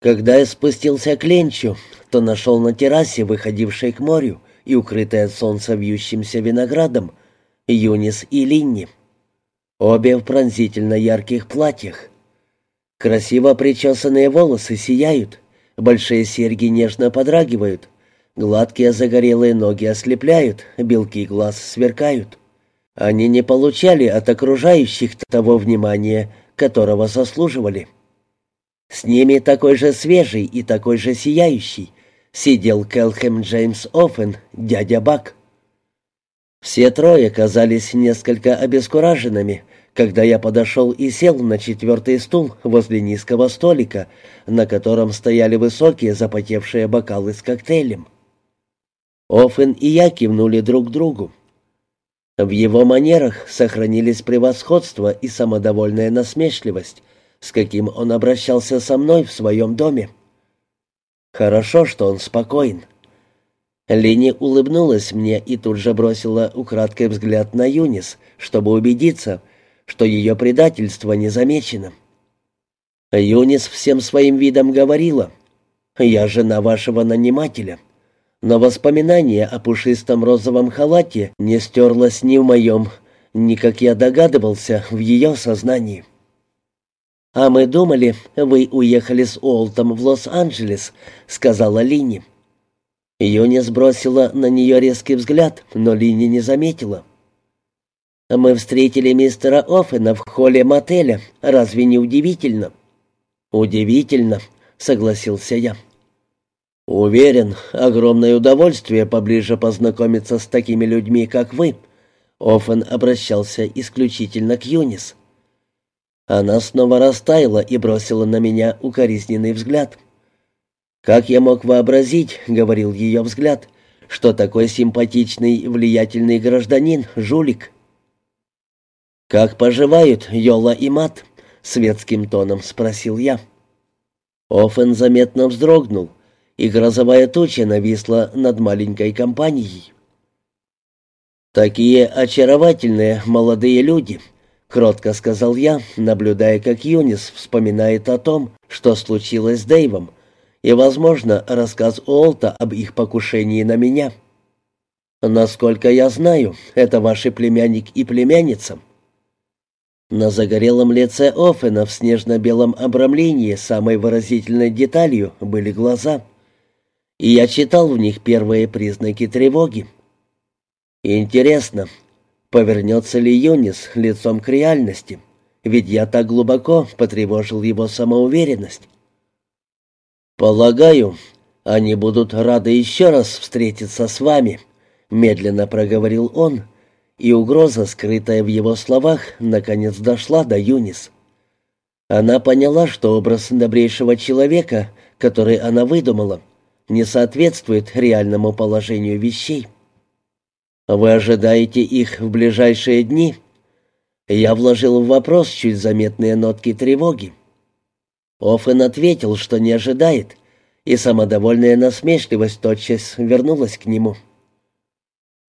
Когда я спустился к Ленчу, то нашел на террасе, выходившей к морю и укрытой от солнца вьющимся виноградом, Юнис и Линни. Обе в пронзительно ярких платьях. Красиво причесанные волосы сияют, большие серьги нежно подрагивают, гладкие загорелые ноги ослепляют, белки глаз сверкают. Они не получали от окружающих того внимания, которого заслуживали. С ними такой же свежий и такой же сияющий сидел Келхэм Джеймс Оффен, дядя Бак. Все трое казались несколько обескураженными, когда я подошел и сел на четвертый стул возле низкого столика, на котором стояли высокие запотевшие бокалы с коктейлем. Оффен и я кивнули друг другу. В его манерах сохранились превосходство и самодовольная насмешливость, с каким он обращался со мной в своем доме. Хорошо, что он спокоен. Лини улыбнулась мне и тут же бросила украдкой взгляд на Юнис, чтобы убедиться, что ее предательство не замечено. Юнис всем своим видом говорила, «Я жена вашего нанимателя». Но воспоминание о пушистом розовом халате не стерлось ни в моем, ни, как я догадывался, в ее сознании. «А мы думали, вы уехали с Уолтом в Лос-Анджелес», — сказала Линни. Юни сбросила на нее резкий взгляд, но Линни не заметила. «Мы встретили мистера Оффена в холле мотеля. Разве не удивительно?» «Удивительно», — согласился я. «Уверен, огромное удовольствие поближе познакомиться с такими людьми, как вы», — Оффен обращался исключительно к Юнис. Она снова растаяла и бросила на меня укоризненный взгляд. «Как я мог вообразить, — говорил ее взгляд, — что такой симпатичный, влиятельный гражданин — жулик?» «Как поживают Йола и Мат?» — светским тоном спросил я. Офен заметно вздрогнул, и грозовая туча нависла над маленькой компанией. «Такие очаровательные молодые люди», — кротко сказал я, наблюдая, как Юнис вспоминает о том, что случилось с Дэйвом, и, возможно, рассказ Уолта об их покушении на меня. «Насколько я знаю, это ваши племянник и племянница». На загорелом лице Оффена в снежно-белом обрамлении самой выразительной деталью были глаза, и я читал в них первые признаки тревоги. Интересно, Повернется ли Юнис лицом к реальности? Ведь я так глубоко потревожил его самоуверенность. «Полагаю, они будут рады еще раз встретиться с вами», — медленно проговорил он, и угроза, скрытая в его словах, наконец дошла до Юнис. Она поняла, что образ добрейшего человека, который она выдумала, не соответствует реальному положению вещей. «Вы ожидаете их в ближайшие дни?» Я вложил в вопрос чуть заметные нотки тревоги. Оффен ответил, что не ожидает, и самодовольная насмешливость тотчас вернулась к нему.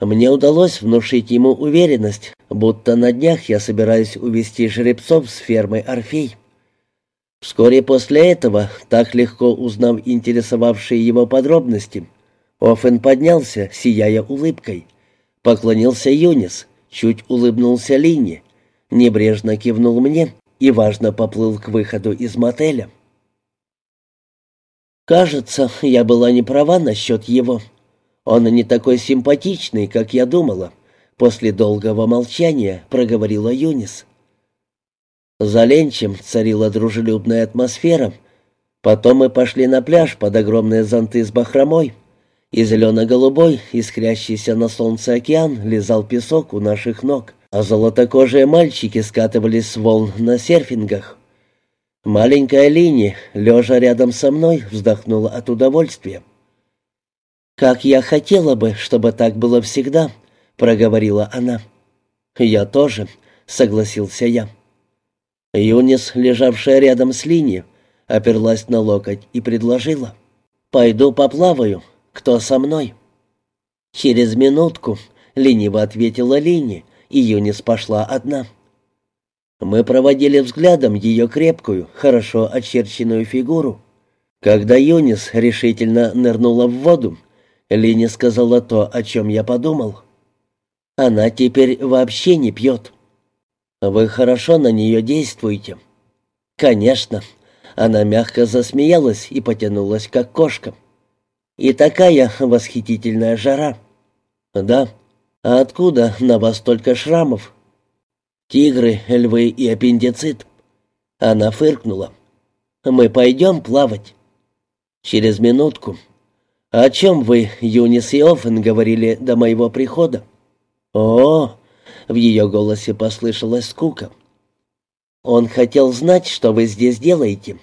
Мне удалось внушить ему уверенность, будто на днях я собираюсь увести жеребцов с фермы Орфей. Вскоре после этого, так легко узнав интересовавшие его подробности, Оффен поднялся, сияя улыбкой. Поклонился Юнис, чуть улыбнулся Линне, небрежно кивнул мне и, важно, поплыл к выходу из мотеля. «Кажется, я была не права насчет его. Он не такой симпатичный, как я думала», — после долгого молчания проговорила Юнис. За ленчем царила дружелюбная атмосфера. Потом мы пошли на пляж под огромные зонты с бахромой и зелено-голубой, искрящийся на солнце океан, лизал песок у наших ног, а золотокожие мальчики скатывались с волн на серфингах. Маленькая Лини, лежа рядом со мной, вздохнула от удовольствия. «Как я хотела бы, чтобы так было всегда», — проговорила она. «Я тоже», — согласился я. Юнис, лежавшая рядом с Лини, оперлась на локоть и предложила. «Пойду поплаваю, «Кто со мной?» «Через минутку», — лениво ответила Лини, и Юнис пошла одна. Мы проводили взглядом ее крепкую, хорошо очерченную фигуру. Когда Юнис решительно нырнула в воду, Лини сказала то, о чем я подумал. Она теперь вообще не пьет. Вы хорошо на нее действуете. Конечно. Она мягко засмеялась и потянулась, как кошка. И такая восхитительная жара. Да. А откуда на вас столько шрамов? Тигры, львы и аппендицит. Она фыркнула. Мы пойдем плавать. Через минутку. О чем вы, Юнис и Оффен, говорили до моего прихода? О, в ее голосе послышалась скука. Он хотел знать, что вы здесь делаете.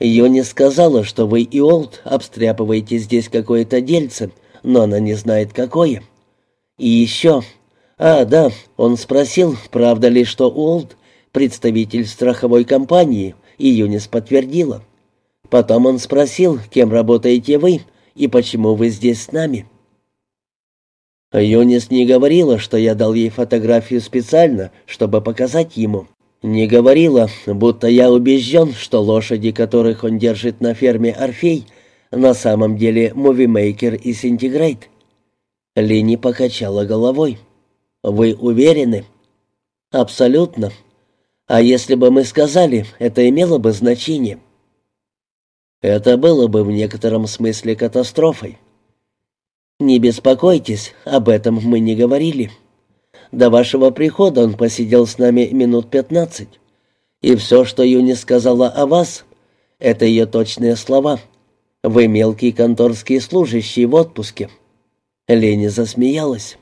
Юнис сказала, что вы и Олд обстряпываете здесь какое-то дельце, но она не знает, какое. И еще... А, да, он спросил, правда ли, что Олд представитель страховой компании, и Юнис подтвердила. Потом он спросил, кем работаете вы и почему вы здесь с нами. Юнис не говорила, что я дал ей фотографию специально, чтобы показать ему. Не говорила, будто я убежден, что лошади, которых он держит на ферме Орфей, на самом деле мувимейкер и синтегрейт. Лини покачала головой. «Вы уверены?» «Абсолютно. А если бы мы сказали, это имело бы значение?» «Это было бы в некотором смысле катастрофой». «Не беспокойтесь, об этом мы не говорили. До вашего прихода он посидел с нами минут пятнадцать. И все, что Юни сказала о вас, это ее точные слова. Вы мелкий конторский служащий в отпуске». Лени засмеялась.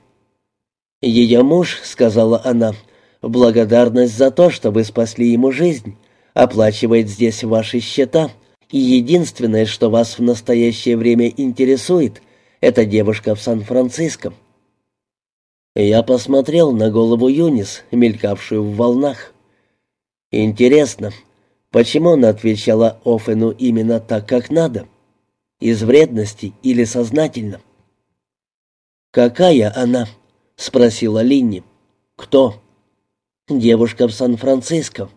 «Ее муж», — сказала она, — благодарность за то, что вы спасли ему жизнь, оплачивает здесь ваши счета, и единственное, что вас в настоящее время интересует, это девушка в Сан-Франциско». Я посмотрел на голову Юнис, мелькавшую в волнах. Интересно, почему она отвечала Офену именно так, как надо? Из вредности или сознательно? «Какая она?» — спросила Линни. «Кто?» Девушка в Сан-Франциско.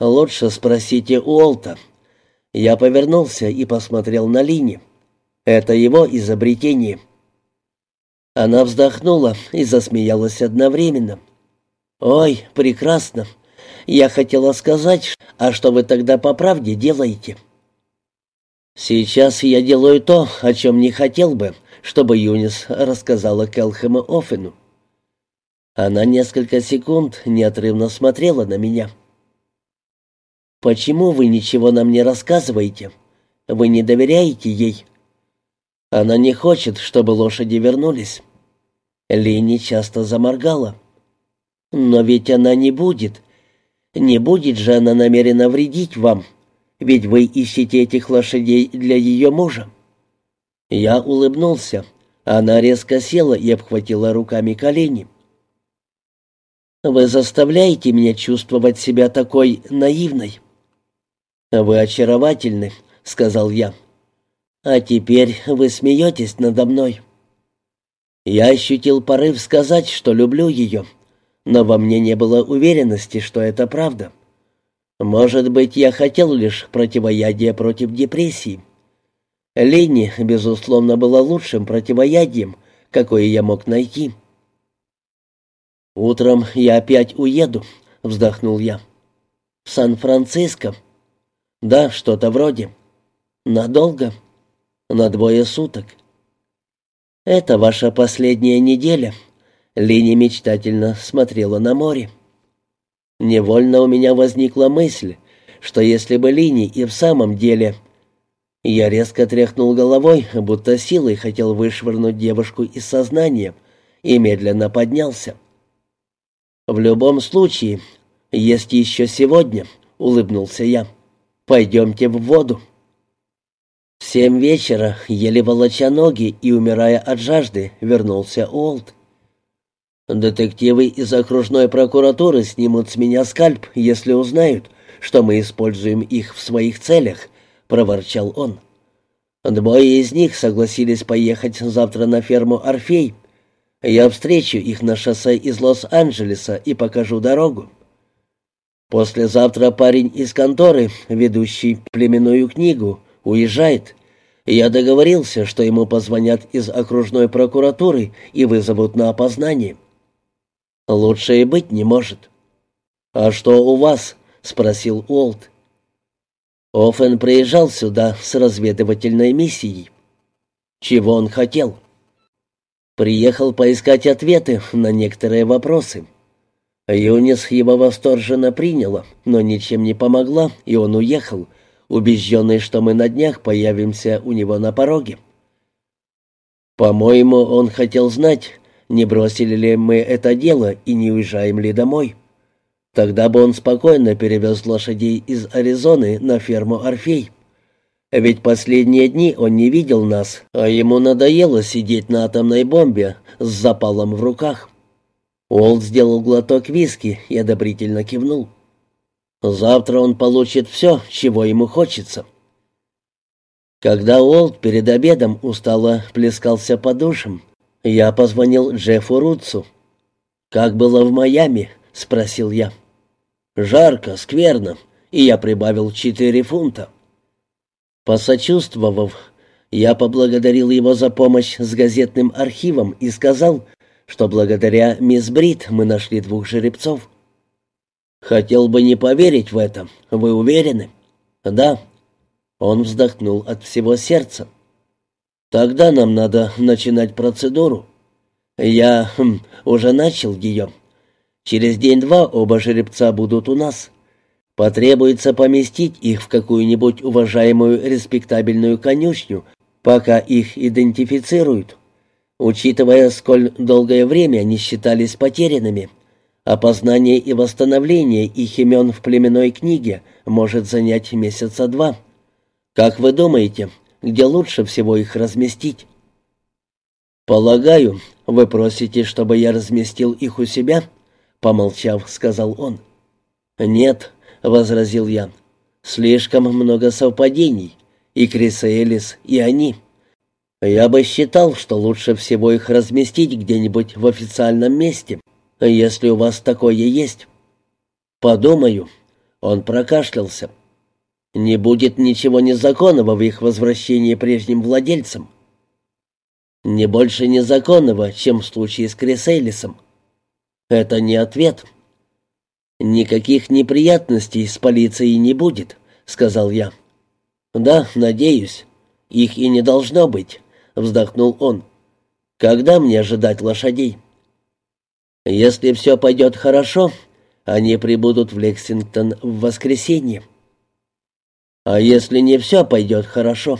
Лучше спросите Уолта. Я повернулся и посмотрел на Лини. Это его изобретение. Она вздохнула и засмеялась одновременно. «Ой, прекрасно. Я хотела сказать, а что вы тогда по правде делаете?» «Сейчас я делаю то, о чем не хотел бы, чтобы Юнис рассказала Келхэму Оффену. Она несколько секунд неотрывно смотрела на меня. «Почему вы ничего нам не рассказываете? Вы не доверяете ей?» «Она не хочет, чтобы лошади вернулись». Лини часто заморгала. «Но ведь она не будет. Не будет же она намерена вредить вам, ведь вы ищете этих лошадей для ее мужа». Я улыбнулся. Она резко села и обхватила руками колени. Вы заставляете меня чувствовать себя такой наивной». «Вы очаровательны», — сказал я. «А теперь вы смеетесь надо мной». Я ощутил порыв сказать, что люблю ее, но во мне не было уверенности, что это правда. Может быть, я хотел лишь противоядия против депрессии. Линни, безусловно, была лучшим противоядием, какое я мог найти. «Утром я опять уеду», — вздохнул я. «В Сан-Франциско?» «Да, что-то вроде». «Надолго?» «На двое суток». «Это ваша последняя неделя», — Лини мечтательно смотрела на море. Невольно у меня возникла мысль, что если бы Лини и в самом деле... Я резко тряхнул головой, будто силой хотел вышвырнуть девушку из сознания, и медленно поднялся. «В любом случае, есть еще сегодня», — улыбнулся я. «Пойдемте в воду». Семь вечера, еле волоча ноги и умирая от жажды, вернулся Уолт. «Детективы из окружной прокуратуры снимут с меня скальп, если узнают, что мы используем их в своих целях», — проворчал он. «Двое из них согласились поехать завтра на ферму «Орфей», я встречу их на шоссе из Лос-Анджелеса и покажу дорогу. Послезавтра парень из конторы, ведущий племенную книгу, уезжает. Я договорился, что ему позвонят из окружной прокуратуры и вызовут на опознание. Лучше и быть не может. «А что у вас?» — спросил Уолт. Оффен приезжал сюда с разведывательной миссией. Чего он хотел? Приехал поискать ответы на некоторые вопросы. Юнис его восторженно приняла, но ничем не помогла, и он уехал, убежденный, что мы на днях появимся у него на пороге. По-моему, он хотел знать, не бросили ли мы это дело и не уезжаем ли домой. Тогда бы он спокойно перевез лошадей из Аризоны на ферму «Орфей». Ведь последние дни он не видел нас, а ему надоело сидеть на атомной бомбе с запалом в руках. Уолт сделал глоток виски и одобрительно кивнул. Завтра он получит все, чего ему хочется. Когда Уолт перед обедом устало плескался по душам, я позвонил Джеффу Рутсу. «Как было в Майами?» — спросил я. «Жарко, скверно, и я прибавил четыре фунта». Посочувствовав, я поблагодарил его за помощь с газетным архивом и сказал, что благодаря мисс Брит мы нашли двух жеребцов. «Хотел бы не поверить в это. Вы уверены?» «Да». Он вздохнул от всего сердца. «Тогда нам надо начинать процедуру. Я хм, уже начал ее. Через день-два оба жеребца будут у нас. Потребуется поместить их в какую-нибудь уважаемую респектабельную конюшню, пока их идентифицируют. Учитывая, сколь долгое время они считались потерянными, опознание и восстановление их имен в племенной книге может занять месяца два. Как вы думаете, где лучше всего их разместить? «Полагаю, вы просите, чтобы я разместил их у себя?» Помолчав, сказал он. «Нет», — возразил я, — «слишком много совпадений. И Крис и они. Я бы считал, что лучше всего их разместить где-нибудь в официальном месте, если у вас такое есть». «Подумаю». Он прокашлялся. Не будет ничего незаконного в их возвращении прежним владельцам. Не больше незаконного, чем в случае с Крисейлисом. Это не ответ. Никаких неприятностей с полицией не будет, сказал я. Да, надеюсь. Их и не должно быть, вздохнул он. Когда мне ожидать лошадей? Если все пойдет хорошо, они прибудут в Лексингтон в воскресенье. А если не все пойдет хорошо?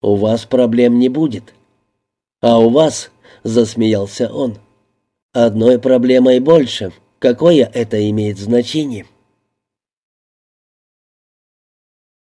У вас проблем не будет. А у вас, засмеялся он, одной проблемой больше. Какое это имеет значение?